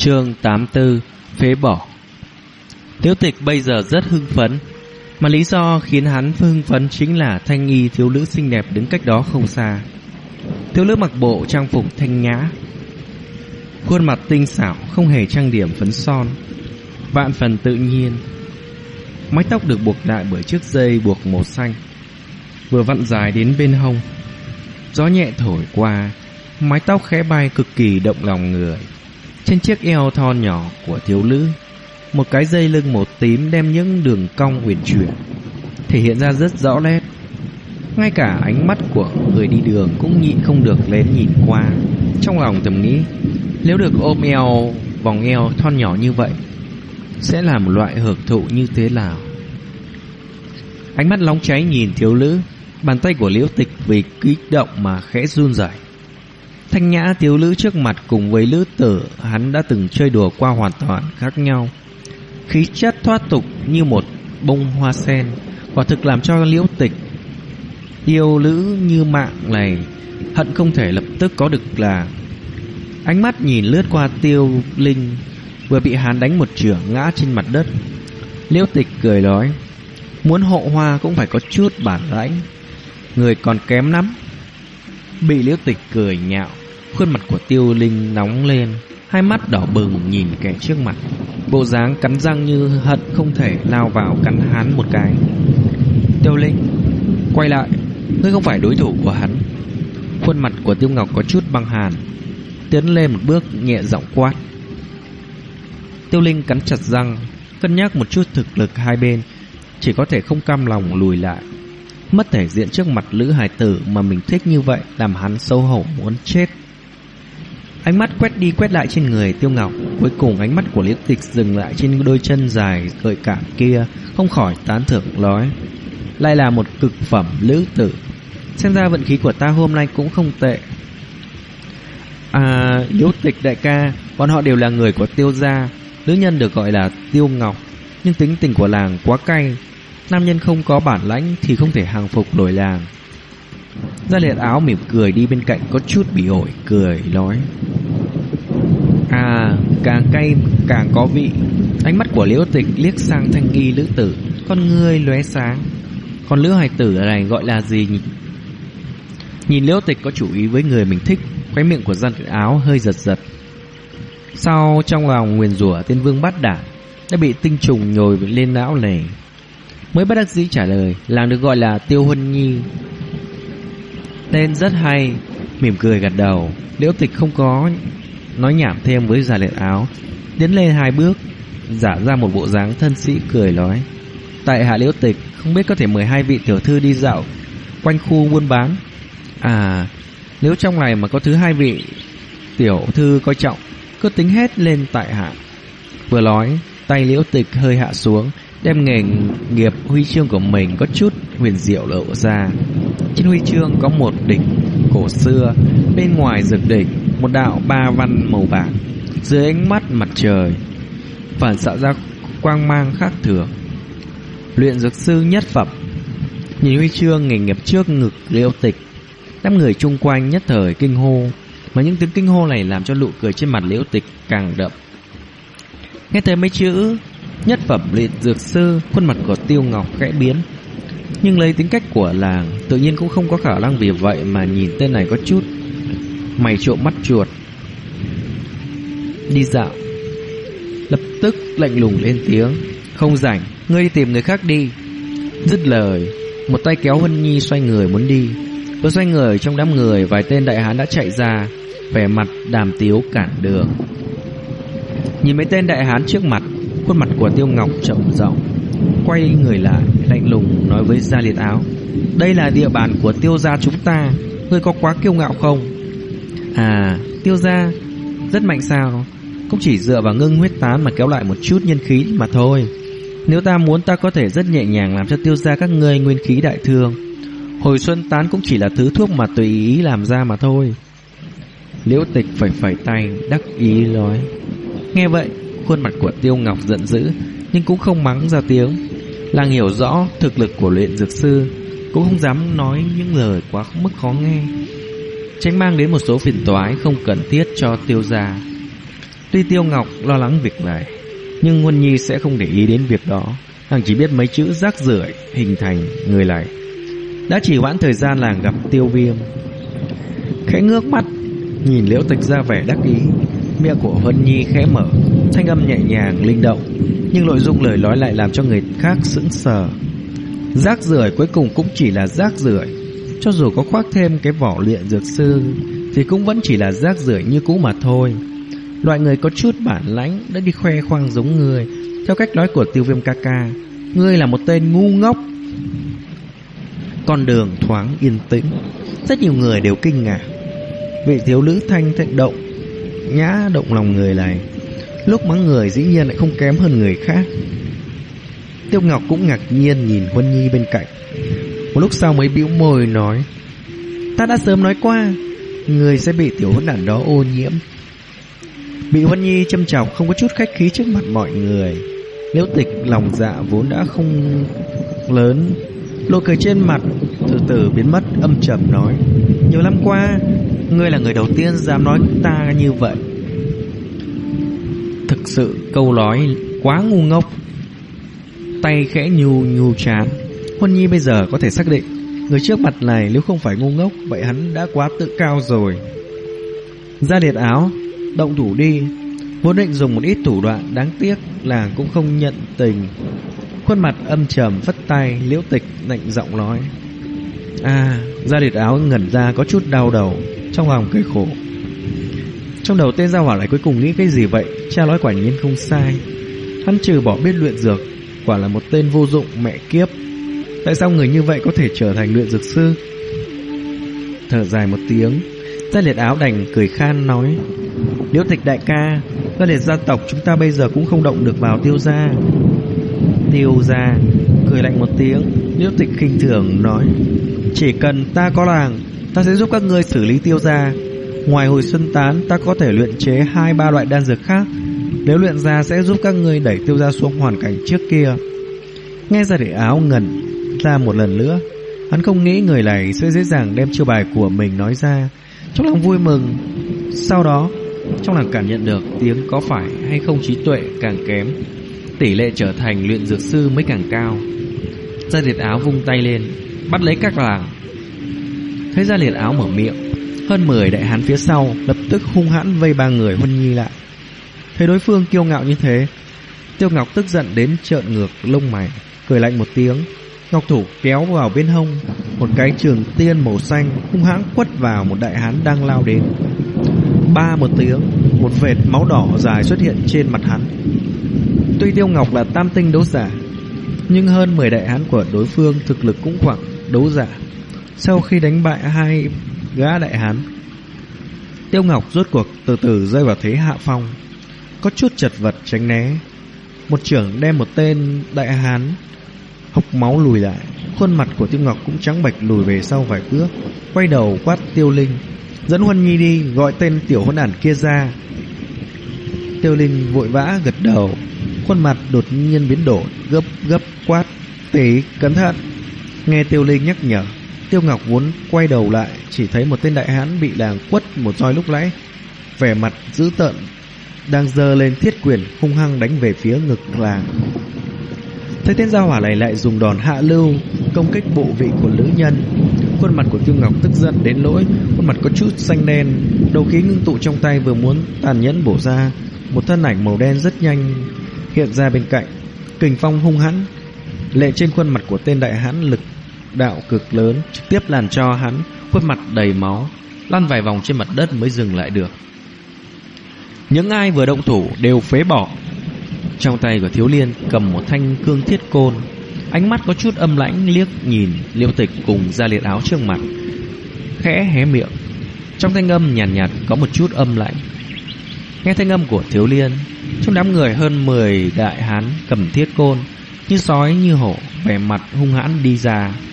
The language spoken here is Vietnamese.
Chương 84 Phế bỏ. Tiếu tịch bây giờ rất hưng phấn, Mà lý do khiến hắn hưng phấn chính là thanh nghi thiếu nữ xinh đẹp đứng cách đó không xa. Thiếu nữ mặc bộ trang phục thanh nhã, Khuôn mặt tinh xảo, không hề trang điểm phấn son, Vạn phần tự nhiên. Mái tóc được buộc lại bởi chiếc dây buộc màu xanh, Vừa vặn dài đến bên hông. Gió nhẹ thổi qua, Mái tóc khẽ bay cực kỳ động lòng người. Trên chiếc eo thon nhỏ của thiếu nữ, Một cái dây lưng màu tím đem những đường cong uyển chuyển, Thể hiện ra rất rõ nét Ngay cả ánh mắt của người đi đường cũng nhịn không được lén nhìn qua, Trong lòng thầm nghĩ, Nếu được ôm eo, vòng eo thon nhỏ như vậy, Sẽ là một loại hưởng thụ như thế nào Ánh mắt nóng cháy nhìn thiếu nữ, Bàn tay của liễu tịch vì kích động mà khẽ run rẩy. Thanh nhã thiếu nữ trước mặt cùng với lữ tử hắn đã từng chơi đùa qua hoàn toàn khác nhau. Khí chất thoát tục như một bông hoa sen, quả thực làm cho liễu tịch yêu lữ như mạng này hận không thể lập tức có được là ánh mắt nhìn lướt qua tiêu linh vừa bị hắn đánh một chưởng ngã trên mặt đất liễu tịch cười nói muốn hộ hoa cũng phải có chút bản lãnh Người còn kém lắm Bị liễu tịch cười nhạo Khuôn mặt của tiêu linh nóng lên, Hai mắt đỏ bừng nhìn kẻ trước mặt. Bộ dáng cắn răng như hận không thể lao vào cắn hắn một cái. Tiêu linh, Quay lại, Ngươi không phải đối thủ của hắn. Khuôn mặt của tiêu ngọc có chút băng hàn, Tiến lên một bước nhẹ giọng quát. Tiêu linh cắn chặt răng, Cân nhắc một chút thực lực hai bên, Chỉ có thể không cam lòng lùi lại. Mất thể diện trước mặt lữ hải tử mà mình thích như vậy làm hắn sâu hổ muốn chết. Ánh mắt quét đi quét lại trên người Tiêu Ngọc, cuối cùng ánh mắt của Liễu Tịch dừng lại trên đôi chân dài gợi cảm kia, không khỏi tán thưởng nói: "Lại là một cực phẩm lữ tử. Xem ra vận khí của ta hôm nay cũng không tệ." À, Liễu Tịch đại ca, bọn họ đều là người của Tiêu gia, nữ nhân được gọi là Tiêu Ngọc, nhưng tính tình của làng quá cay, Nam nhân không có bản lãnh thì không thể hàng phục đổi làng. Gia liệt áo mỉm cười đi bên cạnh có chút bị ổi cười nói. À, càng cay càng có vị. Ánh mắt của liễu tịch liếc sang thanh nghi lữ tử, con ngươi lóe sáng. Còn lữ hài tử này gọi là gì nhỉ? Nhìn liễu tịch có chủ ý với người mình thích, khóe miệng của dân áo hơi giật giật. Sau trong lòng nguyền rủa tên vương bát đảng đã bị tinh trùng nhồi lên não này mới bắt đắc dĩ trả lời, làng được gọi là Tiêu Huân Nhi. Tên rất hay, mỉm cười gật đầu, Liễu Tịch không có nói nhảm thêm với giả liệt áo, tiến lên hai bước, giả ra một bộ dáng thân sĩ cười nói: "Tại hạ Liễu Tịch, không biết có thể mời hai vị tiểu thư đi dạo quanh khu buôn bán." À, nếu trong này mà có thứ hai vị tiểu thư coi trọng, cứ tính hết lên tại hạ. Vừa nói, tay Liễu Tịch hơi hạ xuống, đem nghề nghiệp huy chương của mình có chút huyền diệu lộ ra. Trên huy chương có một đỉnh cổ xưa, bên ngoài rực đỉnh một đạo ba văn màu bạc, dưới ánh mắt mặt trời, phản xạ ra quang mang khác thường. Luyện dược sư nhất phẩm. Nhìn huy chương nghề nghiệp trước ngực Liễu Tịch, đám người chung quanh nhất thời kinh hô, mà những tiếng kinh hô này làm cho nụ cười trên mặt Liễu Tịch càng đậm. Nghe thấy mấy chữ Nhất phẩm liệt dược sư, khuôn mặt của Tiêu Ngọc khẽ biến. Nhưng lấy tính cách của làng, tự nhiên cũng không có khả năng vì vậy mà nhìn tên này có chút mày trộm mắt chuột. Đi dạo. Lập tức lạnh lùng lên tiếng, không rảnh, ngươi đi tìm người khác đi. Dứt lời, một tay kéo Hân Nhi xoay người muốn đi. Vừa xoay người trong đám người, vài tên đại hán đã chạy ra, vẻ mặt đàm tiếu cản đường. Nhìn mấy tên đại hán trước mặt, Khuôn mặt của Tiêu Ngọc trầm rộng Quay người lại, lạnh lùng nói với Gia Liệt Áo. Đây là địa bàn của tiêu gia chúng ta. Ngươi có quá kiêu ngạo không? À tiêu gia, Rất mạnh sao? Cũng chỉ dựa vào ngưng huyết tán mà kéo lại một chút nhân khí mà thôi. Nếu ta muốn, ta có thể rất nhẹ nhàng làm cho tiêu gia các ngươi nguyên khí đại thương. Hồi xuân tán cũng chỉ là thứ thuốc mà tùy ý làm ra mà thôi. Liễu tịch phải phải tay, đắc ý nói. Nghe vậy, Khuôn mặt của Tiêu Ngọc giận dữ nhưng cũng không mắng ra tiếng Làng hiểu rõ thực lực của luyện dược sư Cũng không dám nói những lời quá mức khó nghe Tránh mang đến một số phiền toái Không cần thiết cho tiêu gia Tuy Tiêu Ngọc lo lắng việc này, nhưng Huân Nhi sẽ không để ý đến việc đó. Nàng chỉ biết mấy chữ rác rưởi hình thành người này. Đã chỉ hoãn thời gian làng gặp Tiêu Viêm. Khẽ ngước mắt, nhìn Liễu Tịch ra vẻ đắc ý, miệng của Vân Nhi khẽ mở, thanh âm nhẹ nhàng linh động, nhưng nội dung lời nói lại làm cho người khác sững sờ. Rác rưởi cuối cùng cũng chỉ là rác rưởi, cho dù có khoác thêm cái vỏ luyện dược sư thì cũng vẫn chỉ là rác rưởi như cũ mà thôi. Loại người có chút bản lãnh đã đi khoe khoang giống người, theo cách nói của Tiêu Viêm ca ca, ngươi là một tên ngu ngốc. Con đường thoáng yên tĩnh, rất nhiều người đều kinh ngạc. Vị thiếu nữ thanh thịnh động, nhã động lòng người này, lúc mắng người dĩ nhiên lại không kém hơn người khác. Tiêu Ngọc cũng ngạc nhiên nhìn Huân Nhi bên cạnh. Một lúc sau mới bĩu môi nói, ta đã sớm nói qua, người sẽ bị tiểu hỗn đản đó ô nhiễm. Bị Huân Nhi châm chọc không có chút khách khí trước mặt mọi người. Liễu tịch lòng dạ vốn đã không lớn, lộ cười trên mặt từ từ biến mất âm trầm nói, nhiều năm qua, ngươi là người đầu tiên dám nói ta như vậy. Thực sự câu nói quá ngu ngốc. Tay khẽ nhu nhu chán. Huân Nhi bây giờ có thể xác định, Người trước mặt này nếu không phải ngu ngốc, Vậy hắn đã quá tự cao rồi Ra liệt áo, Động thủ đi Vốn định dùng một ít thủ đoạn Đáng tiếc là cũng không nhận tình Khuôn mặt âm trầm, phất tay, Liễu tịch lạnh giọng nói À ra liệt áo ngẩn ra có chút đau đầu trong lòng cười khổ. Trong đầu tên gia hỏa lại cuối cùng nghĩ cái gì vậy? Cha nói quả nhiên không sai. Hắn trừ bỏ biết luyện dược, Quả là một tên vô dụng, mẹ kiếp. Tại sao người như vậy có thể trở thành luyện dược sư? Thở dài một tiếng, Gia liệt áo đành cười khan nói Liễu tịch đại ca, Gia liệt gia tộc chúng ta bây giờ cũng không động được vào tiêu gia. Tiêu gia Cười lạnh một tiếng Liễu tịch khinh thường nói, Chỉ cần ta có làng Ta sẽ giúp các ngươi xử lý tiêu gia. Ngoài hồi xuân tán, Ta có thể luyện chế hai, ba loại đan dược khác. Nếu luyện ra sẽ giúp các ngươi đẩy tiêu gia xuống hoàn cảnh trước kia. Nghe ra để áo ngẩn ra một lần nữa, Hắn không nghĩ người này sẽ dễ dàng đem chiêu bài của mình nói ra. Trong lòng vui mừng. Sau đó, Trong lòng cảm nhận được tiếng có phải hay không trí tuệ càng kém, Tỷ lệ trở thành luyện dược sư mới càng cao. Gia Điệt áo vung tay lên, Bắt lấy các làng Thấy ra liền áo mở miệng. Hơn 10 đại hán phía sau Lập tức hung hãn vây ba người Huân Nhi lại. Thấy đối phương kiêu ngạo như thế, Tiêu Ngọc tức giận đến trợn ngược lông mày, Cười lạnh một tiếng. Ngọc thủ kéo vào bên hông, Một cái trường tiên màu xanh hung hãn quất vào một đại hán đang lao đến. Ba một tiếng, Một vệt máu đỏ dài xuất hiện trên mặt hắn. Tuy Tiêu Ngọc là tam tinh đấu giả, Nhưng hơn 10 đại hán của đối phương Thực lực cũng khoảng đấu giả. Sau khi đánh bại hai gã đại hán, Tiêu Ngọc rốt cuộc từ từ rơi vào thế hạ phong. Có chút chật vật tránh né, Một trưởng đem một tên đại hán hộc máu lùi lại. Khuôn mặt của Tiêu Ngọc cũng trắng bệch lùi về sau vài bước, Quay đầu quát Tiêu Linh, Dẫn Huân Nhi đi, gọi tên tiểu hôn đản kia ra. Tiêu Linh vội vã gật đầu, Khuôn mặt đột nhiên biến đổi, Gấp gấp quát Tỷ cẩn thận. Nghe Tiêu Linh nhắc nhở Tiêu Ngọc vốn quay đầu lại, Chỉ thấy một tên đại hán bị làng quất một roi lúc nãy. Vẻ mặt dữ tợn Đang dơ lên thiết quyền hung hăng đánh về phía ngực làng. Thấy tên gia hỏa này lại dùng đòn hạ lưu, Công kích bộ vị của nữ nhân. Khuôn mặt của Tiêu Ngọc tức giận đến lỗi Khuôn mặt có chút xanh đen, Đầu khí ngưng tụ trong tay vừa muốn tàn nhẫn bổ ra. Một thân ảnh màu đen rất nhanh Hiện ra bên cạnh, Kình phong hung hãn, Lệ trên khuôn mặt của tên đại hãn lực đạo cực lớn Trực tiếp làm cho hắn Khuôn mặt đầy máu Lăn vài vòng trên mặt đất mới dừng lại được. Những ai vừa động thủ đều phế bỏ. Trong tay của thiếu liên cầm một thanh cương thiết côn Ánh mắt có chút âm lãnh liếc nhìn liễu tịch cùng ra liệt áo trước mặt Khẽ hé miệng. Trong thanh âm nhàn nhạt, nhạt có một chút âm lạnh Nghe thanh âm của thiếu liên Trong đám người hơn 10 đại hán cầm thiết côn Như sói như hổ Vẻ mặt hung hãn đi ra.